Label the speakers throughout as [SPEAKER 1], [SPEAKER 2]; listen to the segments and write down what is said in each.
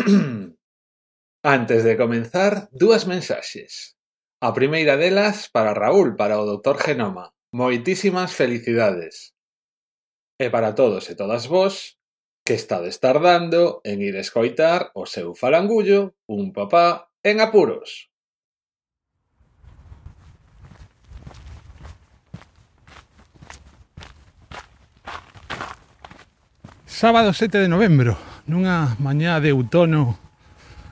[SPEAKER 1] Antes de comenzar, dúas mensaxes. A primeira delas para Raúl, para o doutor Genoma. Moitísimas felicidades. E para todos e todas vós que estades tardando en ir escoitar o seu falangullo, un papá en apuros.
[SPEAKER 2] Sábado 7 de novembro nunha mañá de outono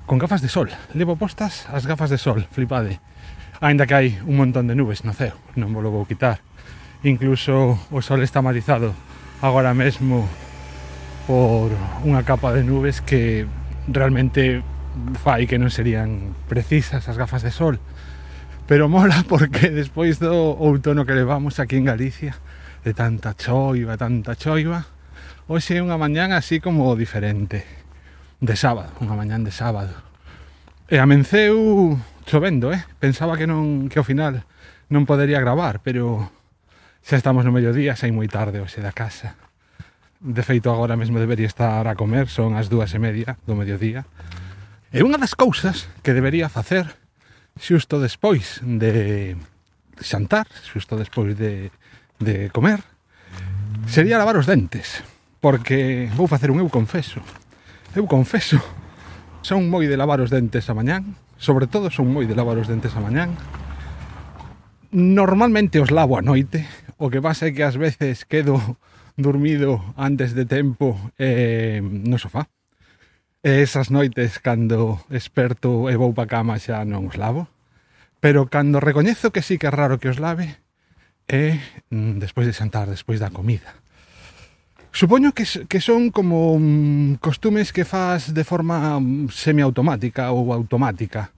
[SPEAKER 2] con gafas de sol. Levo postas as gafas de sol, flipade. Ainda que hai un montón de nubes no ceo, non vos vou quitar. Incluso o sol está matizado agora mesmo por unha capa de nubes que realmente fai que non serían precisas as gafas de sol. Pero mola porque despois do outono que levamos aquí en Galicia, de tanta choiva, tanta choiva, Hoxe é unha mañán así como diferente. De sábado, unha mañán de sábado. E amenceu chovendo, eh? Pensaba que non que ao final non podería gravar, pero xa estamos no mediodía, xa moi tarde hoxe da casa. De feito, agora mesmo debería estar a comer, son as dúas e media do mediodía. E unha das cousas que debería facer xusto despois de xantar, xusto despois de, de comer, sería lavar os dentes porque vou facer un eu confeso. Eu confeso, son moi de lavar os dentes a mañán, sobre todo son moi de lavar os dentes a mañán. Normalmente os lavo a noite, o que pasa é que ás veces quedo dormido antes de tempo eh, no sofá. E esas noites cando experto e vou pa cama xa non os lavo. Pero cando recoñezo que sí que é raro que os lave, é eh, despois de xantar, despois da comida Supoño que, que son como um, costumes que faz de forma um, semiautomática ou automática.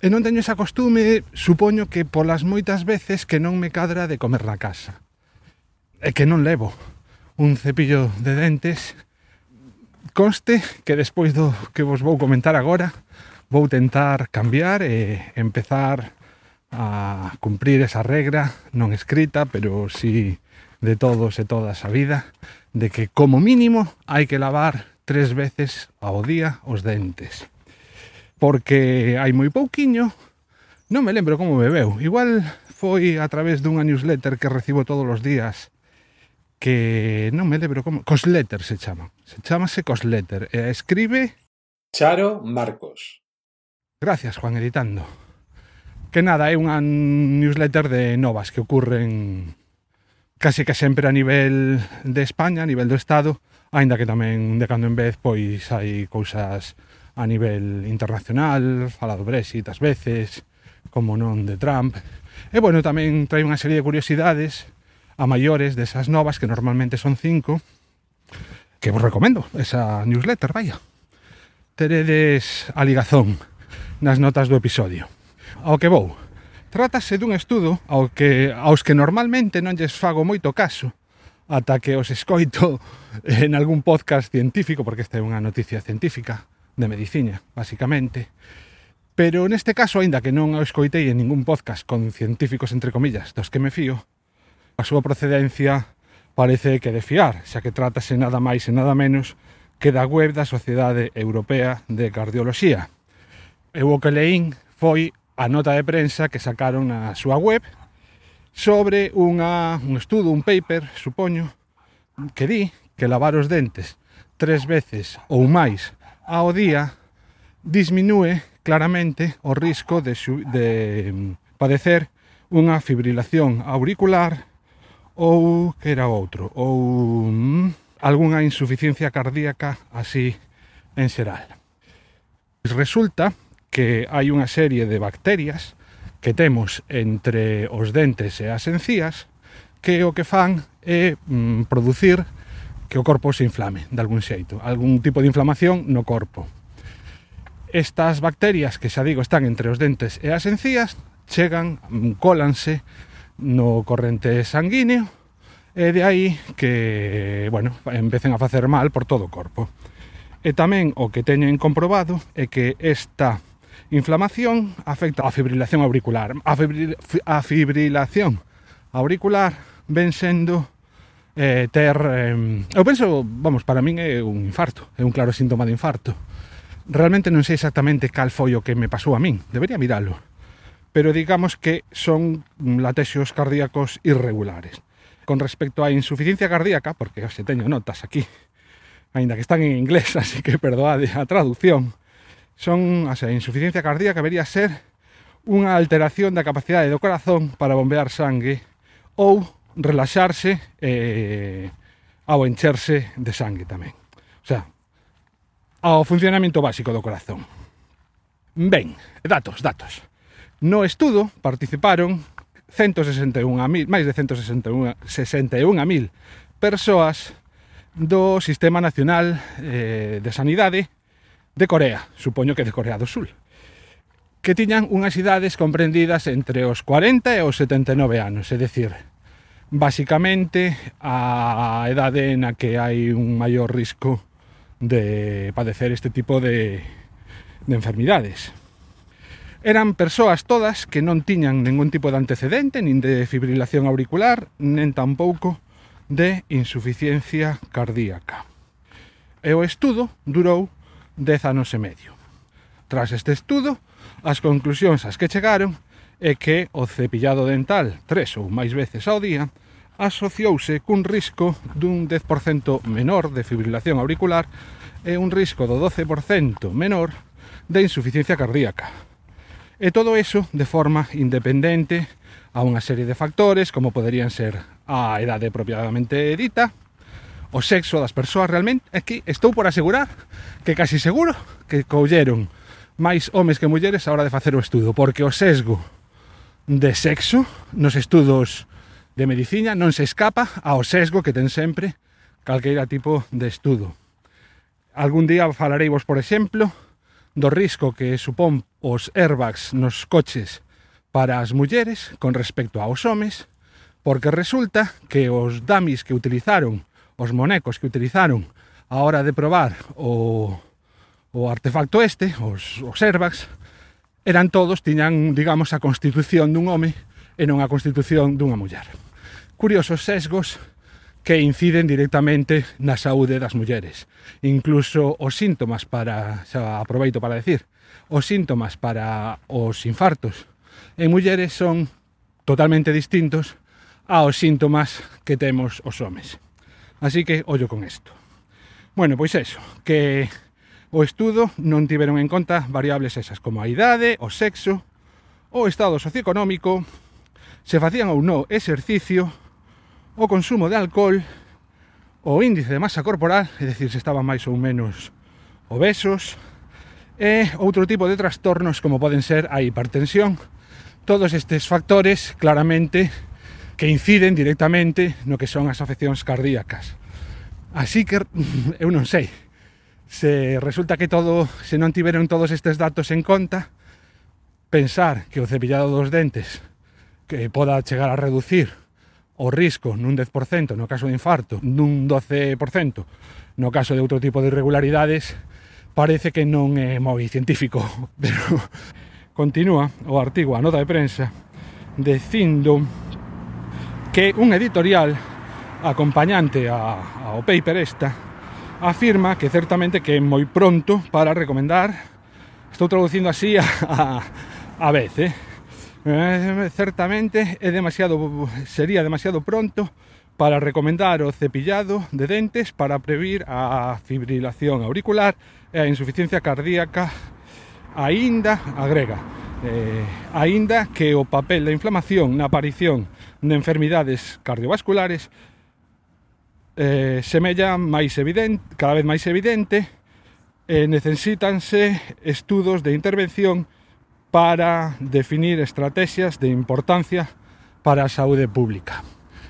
[SPEAKER 2] E non teño esa costume, supoño que polas moitas veces que non me cadra de comer na casa. E que non levo un cepillo de dentes. Conste que despois do que vos vou comentar agora, vou tentar cambiar e empezar a cumprir esa regra non escrita, pero si sí de todos e todas a vida de que como mínimo hai que lavar tres veces ao día os dentes. Porque hai moi pouquiño, non me lembro como bebeu. Igual foi a través dunha newsletter que recibo todos os días que non me lembro como... Cosletter se chama. Se chamase Cosletter. E escribe...
[SPEAKER 1] Charo Marcos.
[SPEAKER 2] Gracias, Juan Editando. Que nada, é unha newsletter de novas que ocurren case que sempre a nivel de España, a nivel do Estado, aínda que tamén de cando en vez pois hai cousas a nivel internacional, fala do Brexit as veces, como non de Trump. E bueno, tamén trae unha serie de curiosidades a maiores desas novas, que normalmente son cinco, que vos recomendo, esa newsletter, vaya. Teredes a ligazón nas notas do episodio. Ao que vou, Trátase dun estudo ao que, aos que normalmente non lles fago moito caso, ata que os escoito en algún podcast científico, porque esta é unha noticia científica de medicina, basicamente. Pero neste caso, aínda que non o escoitei en ningún podcast con científicos, entre comillas, dos que me fío, a súa procedencia parece que de fiar, xa que trátase nada máis e nada menos que da web da Sociedade Europea de Cardioloxía. Eu o que leín foi a nota de prensa que sacaron na súa web sobre unha, un estudo, un paper, supoño, que di que lavar os dentes tres veces ou máis ao día disminúe claramente o risco de, de mm, padecer unha fibrilación auricular ou que era outro, ou mm, algunha insuficiencia cardíaca así en xeral. Resulta que hai unha serie de bacterias que temos entre os dentes e as encías que o que fan é mm, producir que o corpo se inflame de algún xeito, algún tipo de inflamación no corpo. Estas bacterias que xa digo están entre os dentes e as encías chegan, mm, colanse no corrente sanguíneo e de aí que, bueno, empecen a facer mal por todo o corpo. E tamén o que teñen comprobado é que esta Inflamación afecta a fibrilación auricular. A, fibril, a fibrilación auricular ven sendo eh, ter... Eh, eu penso, vamos, para min é un infarto, é un claro síntoma de infarto. Realmente non sei exactamente cal foi o que me pasou a min, debería miralo. Pero digamos que son latexos cardíacos irregulares. Con respecto á insuficiencia cardíaca, porque se teño notas aquí, aínda que están en inglés, así que perdoade a traducción, Son, a insuficiencia cardíaca vería ser unha alteración da capacidade do corazón para bombear sangue ou relaxarse eh, ao encherse de sangue tamén. O sea, ao funcionamento básico do corazón. Ben, datos, datos. No estudo participaron 161.000, máis de 161.000 persoas do Sistema Nacional eh, de Sanidade de Corea, supoño que de Corea do Sul, que tiñan unhas idades comprendidas entre os 40 e os 79 anos, é dicir, basicamente a edade na que hai un maior risco de padecer este tipo de, de enfermidades. Eran persoas todas que non tiñan ningún tipo de antecedente, nin de fibrilación auricular, nen tampouco de insuficiencia cardíaca. E o estudo durou 10 anos e medio. Tras este estudo, as conclusións ás que chegaron é que o cepillado dental tres ou máis veces ao día asociouse cun risco dun 10% menor de fibrilación auricular e un risco do 12% menor de insuficiencia cardíaca. E todo eso de forma independente a unha serie de factores como poderían ser a idade propiamente dita, o sexo das persoas realmente aquí estou por asegurar que casi seguro que colleron máis homes que mulleres a hora de facer o estudo porque o sesgo de sexo nos estudos de medicina non se escapa ao sesgo que ten sempre calqueira tipo de estudo. Algún día falarei vos por exemplo do risco que supón os airbags nos coches para as mulleres con respecto aos homes porque resulta que os dummies que utilizaron os monecos que utilizaron a hora de probar o, o artefacto este, os, os airbags, eran todos, tiñan, digamos, a constitución dun home e non a constitución dunha muller. Curiosos sesgos que inciden directamente na saúde das mulleres. Incluso os síntomas para, xa aproveito para decir, os síntomas para os infartos en mulleres son totalmente distintos aos síntomas que temos os homes. Así que ollo con isto. Bueno, pois eso, que o estudo non tiveron en conta variables esas como a idade, o sexo, o estado socioeconómico, se facían ou non exercicio, o consumo de alcohol, o índice de masa corporal, é dicir, se estaban máis ou menos obesos, e outro tipo de trastornos como poden ser a hipertensión. Todos estes factores claramente que inciden directamente no que son as afeccións cardíacas. Así que eu non sei. Se resulta que todo, se non tiveron todos estes datos en conta, pensar que o cepillado dos dentes que poda chegar a reducir o risco nun 10% no caso de infarto, nun 12% no caso de outro tipo de irregularidades, parece que non é moi científico, pero continúa o artigo, a nota de prensa, dicindo que un editorial acompañante a, ao paper esta afirma que certamente que é moi pronto para recomendar estou traducindo así a, a, a vez eh? Eh, certamente é demasiado sería demasiado pronto para recomendar o cepillado de dentes para previr a fibrilación auricular e a insuficiencia cardíaca aínda agrega eh, aínda que o papel da inflamación na aparición de enfermidades cardiovasculares eh, semella máis evidente, cada vez máis evidente e eh, necesítanse estudos de intervención para definir estrategias de importancia para a saúde pública.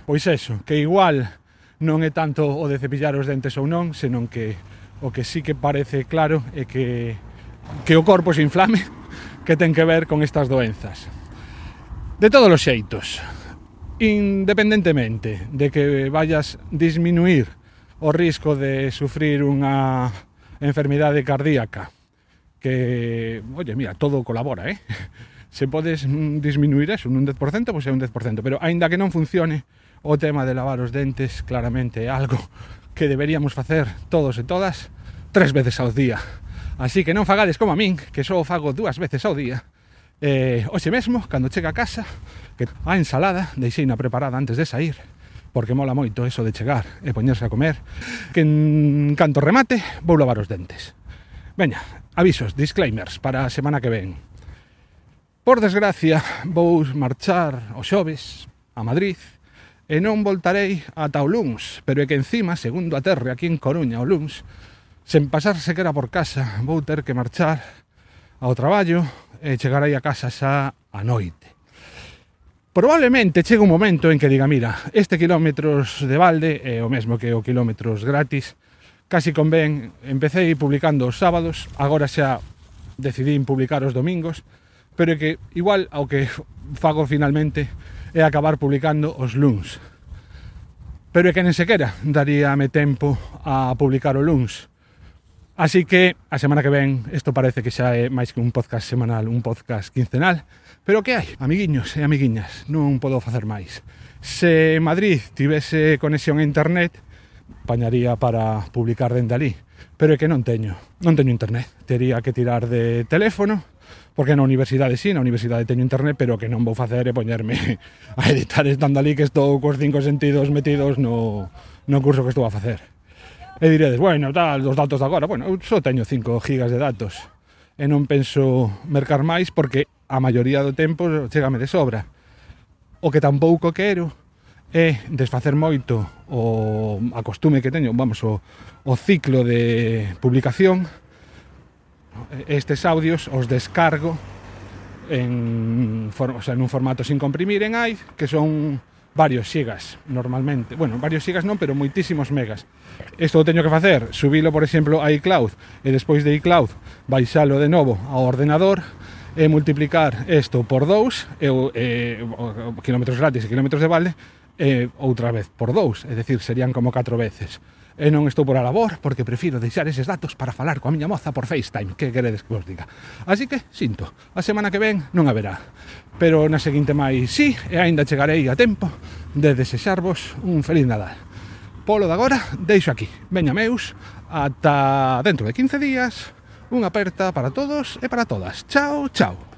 [SPEAKER 2] Pois eso, que igual non é tanto o de cepillar os dentes ou non, senón que o que sí que parece claro é que, que o corpo se inflame que ten que ver con estas doenzas. De todos os xeitos, independentemente de que vayas disminuir o risco de sufrir unha enfermidade cardíaca que, oye, mira, todo colabora, eh? Se podes mm, disminuir eso nun 10%, pois pues é un 10%, pero aínda que non funcione o tema de lavar os dentes, claramente é algo que deberíamos facer todos e todas tres veces ao día. Así que non fagades como a min, que só fago dúas veces ao día, Eh, hoxe mesmo, cando chega a casa, que a ensalada deixeina preparada antes de sair, porque mola moito eso de chegar e poñerse a comer, que en canto remate vou lavar os dentes. Veña, avisos, disclaimers para a semana que ven. Por desgracia, vou marchar o xoves a Madrid e non voltarei ata o luns, pero é que encima, segundo a terre aquí en Coruña o luns, sen pasar sequera por casa, vou ter que marchar ao traballo e chegar aí a casa xa a noite. Probablemente chegue un momento en que diga, mira, este kilómetros de balde é o mesmo que o kilómetros gratis, casi convén, empecé publicando os sábados, agora xa decidín publicar os domingos, pero é que igual ao que fago finalmente é acabar publicando os luns. Pero é que nen sequera daríame tempo a publicar o luns. Así que a semana que ven isto parece que xa é máis que un podcast semanal, un podcast quincenal. Pero que hai, amiguiños e amiguiñas, non podo facer máis. Se Madrid tivese conexión a internet, pañaría para publicar dende ali. Pero é que non teño, non teño internet. Tería que tirar de teléfono, porque na universidade sí, na universidade teño internet, pero que non vou facer é poñerme a editar estando ali que estou cos cinco sentidos metidos no, no curso que estou a facer. E diredes, bueno, tal, os datos de agora, bueno, eu só teño 5 gigas de datos e non penso mercar máis porque a maioría do tempo chegame de sobra. O que tampouco quero é desfacer moito o a costume que teño, vamos, o, o ciclo de publicación. Estes audios os descargo en, for, o sea, en un formato sin comprimir en AI, que son varios xigas normalmente. Bueno, varios xigas non, pero moitísimos megas. Isto o teño que facer, subilo, por exemplo, a iCloud e despois de iCloud baixalo de novo ao ordenador e multiplicar isto por dous, e, e, kilómetros gratis e kilómetros de balde e outra vez por dous, é dicir, serían como catro veces e non estou por a labor porque prefiro deixar eses datos para falar coa miña moza por FaceTime, que queredes que vos diga. Así que, sinto, a semana que ven non haberá. Pero na seguinte máis sí, e aínda chegarei a tempo de desexarvos un feliz Nadal. Polo de agora, deixo aquí. Veña meus, ata dentro de 15 días, unha aperta para todos e para todas. Chao, chao.